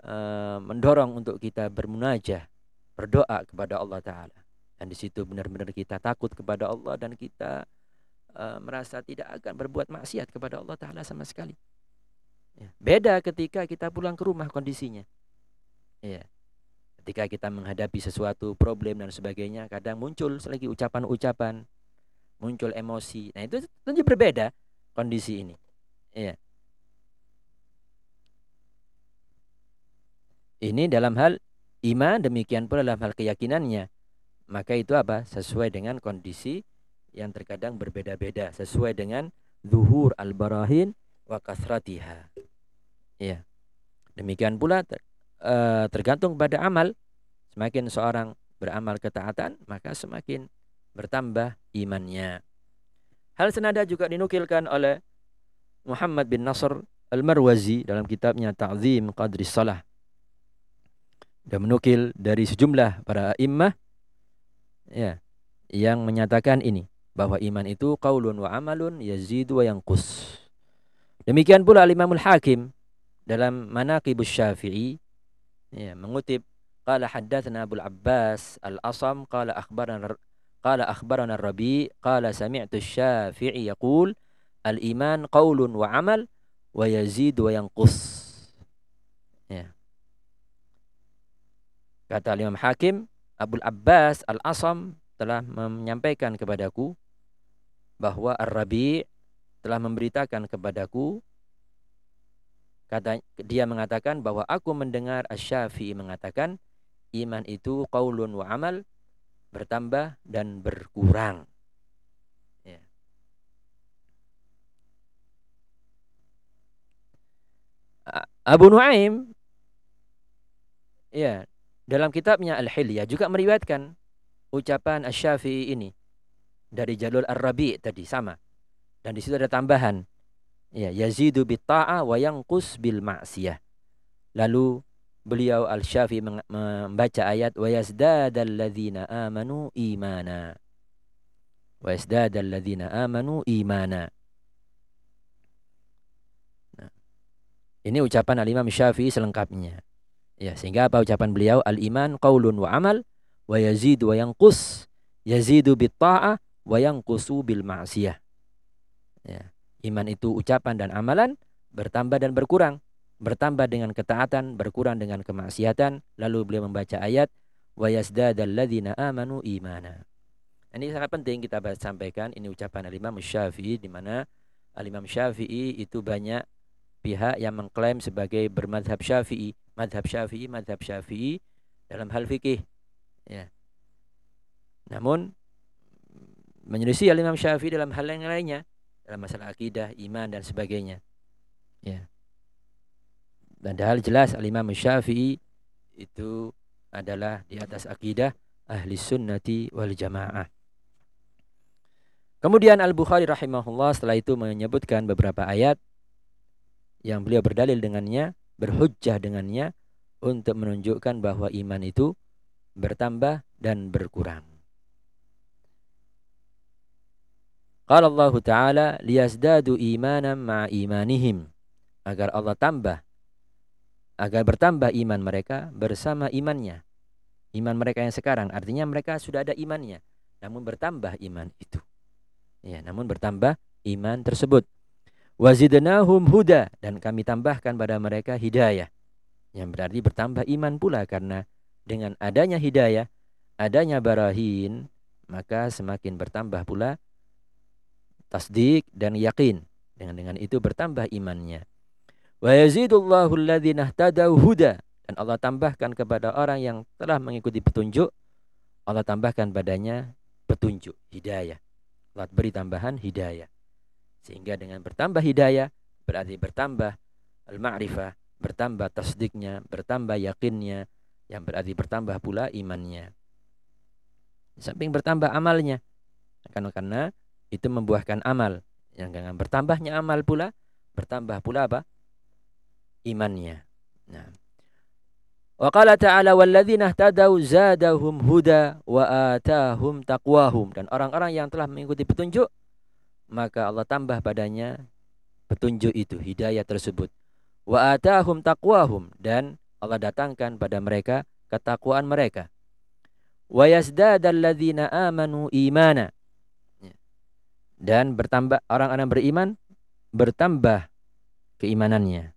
uh, mendorong untuk kita bermunajah berdoa kepada Allah taala dan di situ benar-benar kita takut kepada Allah dan kita uh, merasa tidak akan berbuat maksiat kepada Allah taala sama sekali ya. beda ketika kita pulang ke rumah kondisinya ya ketika kita menghadapi sesuatu problem dan sebagainya kadang muncul lagi ucapan-ucapan muncul emosi. Nah, itu tentu berbeda kondisi ini. Iya. Ini dalam hal iman, demikian pula dalam hal keyakinannya. Maka itu apa? Sesuai dengan kondisi yang terkadang berbeda-beda, sesuai dengan zuhur al-barahin wa kasratiha. Iya. Demikian pula eh, tergantung pada amal. Semakin seorang beramal ketaatan, maka semakin bertambah imannya. Hal senada juga dinukilkan oleh Muhammad bin Nasr Al-Marwazi dalam kitabnya Ta'zim Qadri Salah. Dan menukil dari sejumlah para imam ya yang menyatakan ini bahwa iman itu qaulun wa amalun yazidu wa yanqus. Demikian pula Al-Imamul Hakim dalam manaqib Syafi'i ya, mengutip qala haddatsana Abu Abbas Al-Asam qala akhbarana qala akhbarana Rabi qala sami'tu Syafi'i yaqul al-iman qaulun wa amal wa yazid wa yanqus ya. Kata Imam Hakim abul Abbas Al-Asam telah menyampaikan kepadaku bahwa Ar-Rabi telah memberitakan kepadaku kata dia mengatakan bahwa aku mendengar Asy-Syafi'i mengatakan iman itu qaulun wa amal bertambah dan berkurang. Ya. Abu Nuaim ya dalam kitabnya Al-Hilyah juga meriwayatkan ucapan Asy-Syafi'i ini dari jalur Ar-Rabi' tadi sama. Dan di situ ada tambahan. Ya, yazidu bitta'a wa yanqus bil ma'siyah. Lalu beliau Al-Syafi'i membaca ayat wa yazdadal ladzina amanu imana. Wa yazdadal ladzina amanu imana. Nah, ini ucapan Al-Imam Syafi'i selengkapnya. Ya, sehingga apa ucapan beliau? Al-iman qaulun wa amal wa yazidu wa yanqus. Yazidu bit ta'ah wa yanqusu bil ma'siyah. Ya. Iman itu ucapan dan amalan bertambah dan berkurang. Bertambah dengan ketaatan, berkurang dengan kemaksiatan. Lalu beliau membaca ayat ladzina amanu imana. Ini sangat penting kita sampaikan ini ucapan Al-Imam Syafi'i di mana Al-Imam Syafi'i itu banyak pihak yang mengklaim sebagai bermadhab Syafi'i madhab syafi'i, madhab syafi'i dalam hal fikih. Ya. Namun menyelisih Imam Syafi'i dalam hal yang lainnya, dalam masalah akidah, iman dan sebagainya. Ya. Dan hal jelas Imam Syafi'i itu adalah di atas akidah ahli sunnati wal jamaah. Kemudian Al-Bukhari rahimahullah setelah itu menyebutkan beberapa ayat yang beliau berdalil dengannya berhujjah dengannya untuk menunjukkan bahwa iman itu bertambah dan berkurang. Qala Allah Ta'ala liyazdadu imanan ma'a imanihim agar Allah tambah agar bertambah iman mereka bersama imannya. Iman mereka yang sekarang artinya mereka sudah ada imannya namun bertambah iman itu. Ya, namun bertambah iman tersebut. Wazidnahum huda dan kami tambahkan pada mereka hidayah. Yang berarti bertambah iman pula karena dengan adanya hidayah, adanya barahin, maka semakin bertambah pula tasdik dan yakin. Dengan dengan itu bertambah imannya. Wa yazidullahu alladhina huda dan Allah tambahkan kepada orang yang telah mengikuti petunjuk Allah tambahkan padanya petunjuk hidayah. Allah beri tambahan hidayah. Sehingga dengan bertambah hidayah berarti bertambah al-ma'rifah, bertambah tasdiknya, bertambah yakinnya, yang berarti bertambah pula imannya. Samping bertambah amalnya. Karena, karena itu membuahkan amal. Yang dengan bertambahnya amal pula, bertambah pula apa? Imannya. Nah. Wa qala ta'ala walladzina ihtadaw zadahum huda wa atahum taqwahum dan orang-orang yang telah mengikuti petunjuk maka Allah tambah padanya petunjuk itu, hidayah tersebut. Wa atahum taqwahum dan Allah datangkan pada mereka ketakwaan mereka. Wa yazdadal ladzina amanu imana. Dan bertambah orang-orang beriman bertambah keimanannya.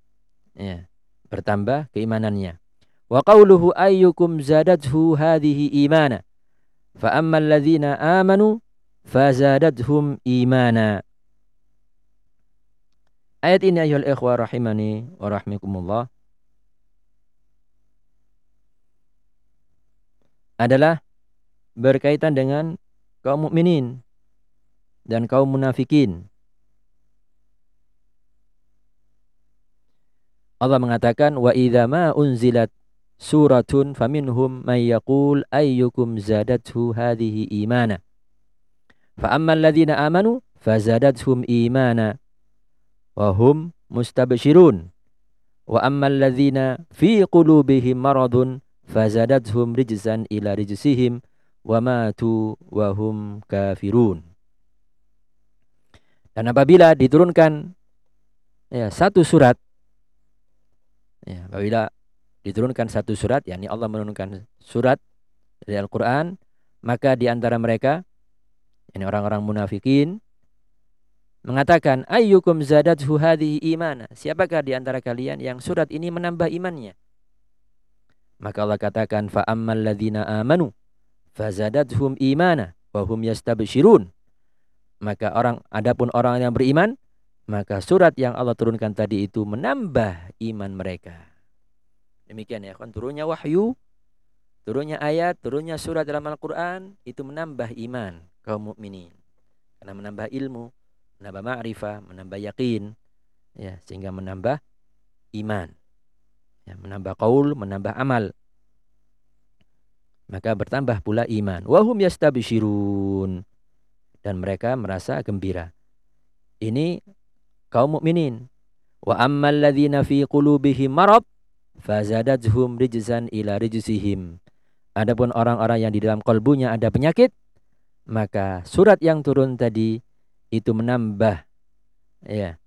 Ya, bertambah keimanannya. Wa qawluhu ayyukum zadathu hadhihi imana. Fa ammal ladzina amanu fazadathum imana. Ayat ini ayol ikhwah rahimani wa rahmikumullah adalah berkaitan dengan kaum mukminin dan kaum munafikin. Allah mengatakan wa idza ma unzilat suratun faminhum may yaqul ayyukum zadathu hadhihi imana Fa ammal ladzina amanu fazadathum imana wa hum mustabshirun. Wa ammal ladzina fi qulubihim maradun fazadathum rijzan ila rijsihim wa matu wa hum kafirun. Dan apabila diturunkan ya satu surat ya apabila diturunkan satu surat yakni Allah menurunkan surat dari Al-Qur'an maka di antara mereka ini orang-orang munafikin mengatakan ayyukum zadathu hadhihi imana siapakah di antara kalian yang surat ini menambah imannya Maka Allah katakan fa ammal ladzina amanu fazadathum imana wa hum yastabshirun. Maka orang adapun orang yang beriman maka surat yang Allah turunkan tadi itu menambah iman mereka. Demikian ya, kan turunnya wahyu, turunnya ayat, turunnya surat dalam Al-Qur'an itu menambah iman kaum mukminin. Karena menambah ilmu, menambah ma'rifah, menambah yakin, ya sehingga menambah iman. Ya, menambah qaul, menambah amal. Maka bertambah pula iman. Wahum yastabishirun. Dan mereka merasa gembira. Ini kaum mukminin. Wa ammal ladzina fi qulubihim marad fazadathum rijzan ila rijzihim. Adapun orang-orang yang di dalam kalbunya ada penyakit, maka surat yang turun tadi itu menambah ya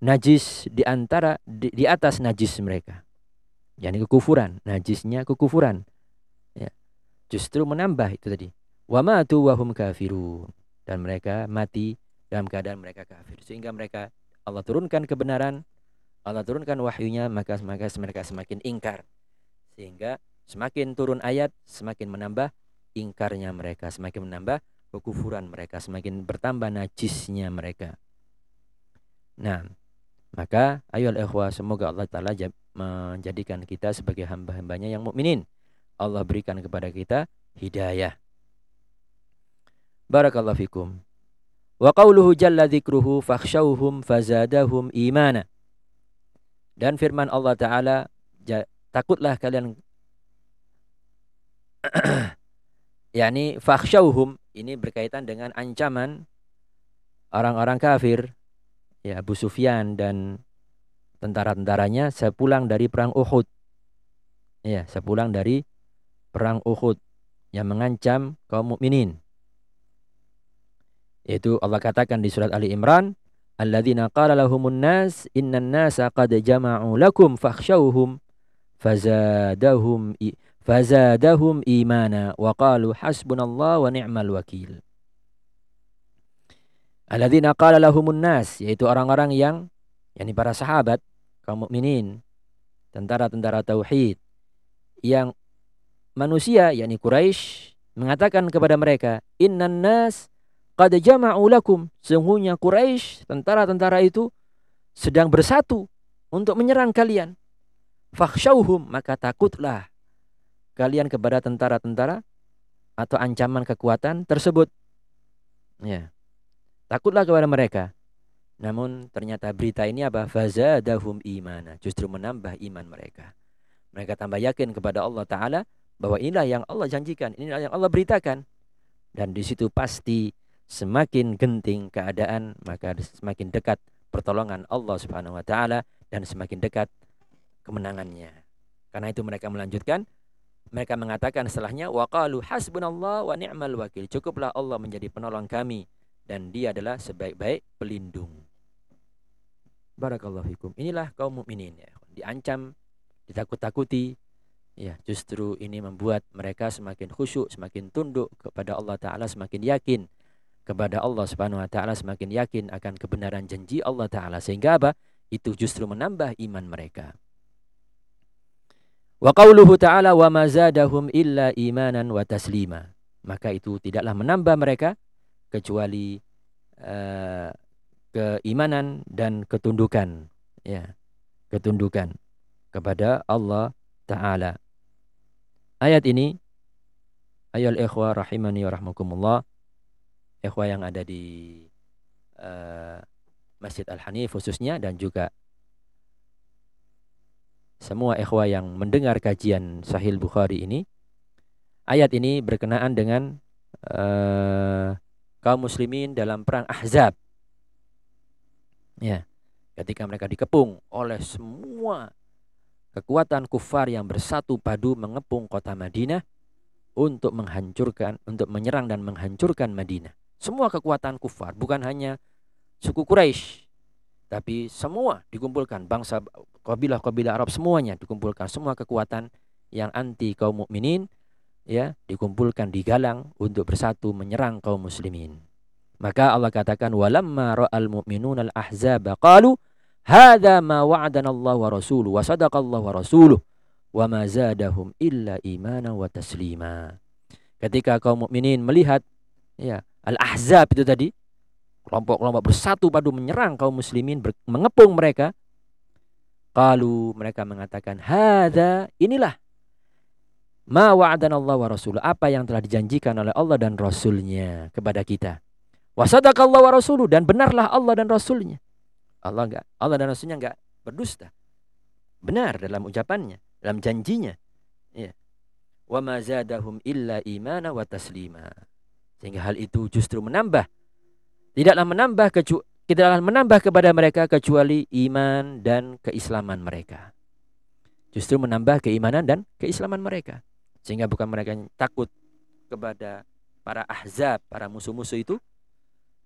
najis di antara di, di atas najis mereka. Yani kekufuran, najisnya kekufuran. Ya. Justru menambah itu tadi. Wa matu wa hum kafirun. Dan mereka mati dalam keadaan mereka kafir. Sehingga mereka Allah turunkan kebenaran, Allah turunkan wahyunya, maka maka mereka semakin ingkar. Sehingga semakin turun ayat, semakin menambah ingkarnya mereka, semakin menambah kekufuran mereka, semakin bertambah najisnya mereka. Nah, maka ayo ikhwah semoga Allah taala menjadikan kita sebagai hamba-hambanya yang mukminin. Allah berikan kepada kita hidayah. Barakallahu fikum. Wa qauluhu jalla dzikruhu fakhshawhum fazadahum imana. Dan firman Allah taala takutlah kalian yakni fakhshawhum ini berkaitan dengan ancaman orang-orang kafir ya Abu Sufyan dan tentara-tentaranya sepulang dari perang Uhud. Ya, sepulang dari perang Uhud yang mengancam kaum mukminin. Yaitu Allah katakan di surat Ali Imran, "Alladzina qala lahumun nas innan nasa qad jama'u lakum fakhshawhum fazadahum fazadahum imana wa qalu hasbunallah wa ni'mal wakil. Alladzina qala lahumun nas yaitu orang-orang yang yakni para sahabat kaum mukminin tentara-tentara tauhid yang manusia yakni Quraisy mengatakan kepada mereka innan nas qad jama'u lakum sungguhnya Quraisy tentara-tentara itu sedang bersatu untuk menyerang kalian fakhshawhum maka takutlah kalian kepada tentara-tentara atau ancaman kekuatan tersebut. Ya. Takutlah kepada mereka. Namun ternyata berita ini apa? Fazadahum imana. Justru menambah iman mereka. Mereka tambah yakin kepada Allah Ta'ala bahwa inilah yang Allah janjikan. Inilah yang Allah beritakan. Dan di situ pasti semakin genting keadaan, maka semakin dekat pertolongan Allah Subhanahu wa taala dan semakin dekat kemenangannya. Karena itu mereka melanjutkan mereka mengatakan setelahnya waqalu hasbunallah wa ni'mal wakil. Cukuplah Allah menjadi penolong kami dan dia adalah sebaik-baik pelindung. Barakallahu fikum. Inilah kaum mukminin ya. Diancam, ditakut-takuti. Ya, justru ini membuat mereka semakin khusyuk, semakin tunduk kepada Allah taala, semakin yakin kepada Allah Subhanahu wa taala, semakin yakin akan kebenaran janji Allah taala sehingga apa? Itu justru menambah iman mereka. Wa qauluhu ta'ala wa illa imanan wa taslima. Maka itu tidaklah menambah mereka kecuali uh, keimanan dan ketundukan ya ketundukan kepada Allah taala. Ayat ini ayat ikhwah rahimani wa rahmakumullah ikhwah yang ada di uh, Masjid Al-Hanif khususnya dan juga semua ikhwah yang mendengar kajian Sahih Bukhari ini, ayat ini berkenaan dengan uh, kaum muslimin dalam perang Ahzab. Ya, ketika mereka dikepung oleh semua kekuatan kufar yang bersatu padu mengepung kota Madinah untuk menghancurkan, untuk menyerang dan menghancurkan Madinah. Semua kekuatan kufar, bukan hanya suku Quraisy, tapi semua dikumpulkan bangsa kabilah-kabilah Arab semuanya dikumpulkan semua kekuatan yang anti kaum mukminin ya dikumpulkan digalang untuk bersatu menyerang kaum muslimin. Maka Allah katakan walamma ra'al mu'minuna al-ahzaba qalu Hadza ma wa'adana Allah wa rasuluhu wa sadaqa Allah wa rasuluhu wa ma zadahum illa imana wa taslima. Ketika kaum mukminin melihat ya Al-Ahzab itu tadi kelompok-kelompok bersatu padu menyerang kaum muslimin mengepung mereka Qalu mereka mengatakan hadza inilah ma wa'adana Allah wa rasuluh apa yang telah dijanjikan oleh Allah dan rasulnya kepada kita. Wa sadaqallahu wa rasuluh dan benarlah Allah dan rasulnya. Allah enggak Allah dan rasulnya enggak berdusta. Benar dalam ucapannya, dalam janjinya. Ya. Wa ma zadahum illa imana wa taslima. Sehingga hal itu justru menambah tidaklah menambah kecuali akan menambah kepada mereka kecuali iman dan keislaman mereka. Justru menambah keimanan dan keislaman mereka. Sehingga bukan mereka yang takut kepada para ahzab, para musuh-musuh itu.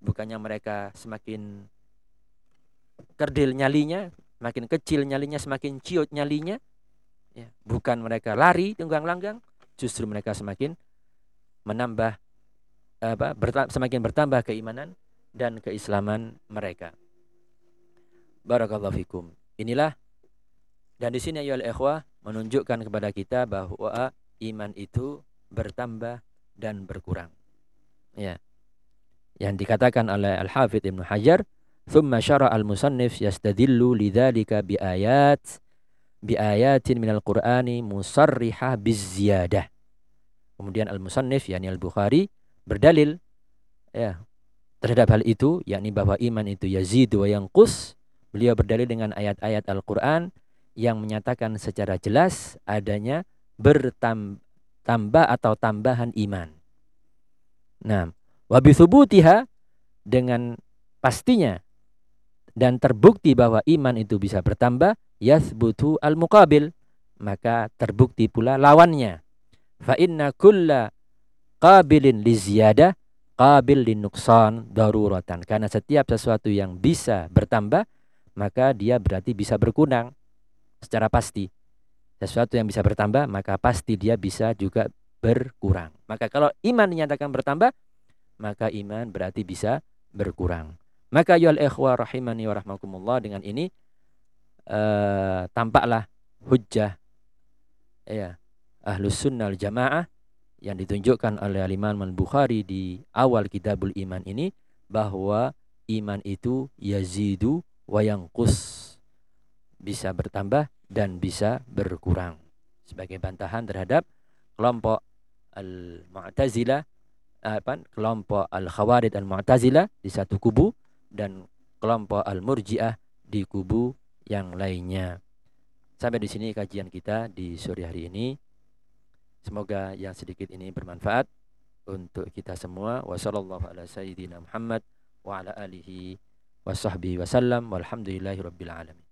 Bukannya mereka semakin kerdil nyalinya, semakin kecil nyalinya, semakin ciut nyalinya. Ya, bukan mereka lari tunggang langgang, justru mereka semakin menambah apa semakin bertambah keimanan dan keislaman mereka. Barakallahu fikum. Inilah dan di sini ya ikhwah menunjukkan kepada kita bahwa iman itu bertambah dan berkurang. Ya. Yang dikatakan oleh Al-Hafidh Ibnu Hajar, "Tsumma syara al-musannif yastadillu lidzalika bi ayat bi ayatin minal Qur'ani musarrihah biziyadah." Kemudian al-musannif yakni Al-Bukhari berdalil ya terhadap hal itu, yakni bahwa iman itu yazid wa yanqus, beliau berdalil dengan ayat-ayat Al-Quran yang menyatakan secara jelas adanya bertambah atau tambahan iman. Nah, wabithubutiha dengan pastinya dan terbukti bahwa iman itu bisa bertambah, yathbutu al-muqabil, maka terbukti pula lawannya. Fa inna qabilin li ziyadah qabil linuksan daruratan. Karena setiap sesuatu yang bisa bertambah, maka dia berarti bisa berkurang secara pasti. Sesuatu yang bisa bertambah, maka pasti dia bisa juga berkurang. Maka kalau iman dinyatakan bertambah, maka iman berarti bisa berkurang. Maka yul ikhwa rahimani wa rahmakumullah dengan ini uh, tampaklah hujjah ya ahlus sunnah jamaah yang ditunjukkan oleh Imam Al-Bukhari di awal Kitabul Iman ini bahwa iman itu yazidu wa yanqus bisa bertambah dan bisa berkurang sebagai bantahan terhadap kelompok Al-Mu'tazilah apa kelompok Al-Khawarij Al-Mu'tazilah di satu kubu dan kelompok Al-Murji'ah di kubu yang lainnya. Sampai di sini kajian kita di sore hari ini. Semoga yang sedikit ini bermanfaat untuk kita semua. Wassallallahu ala sayyidina Muhammad wa ala alihi wa sahbihi wasallam walhamdulillahi rabbil alamin.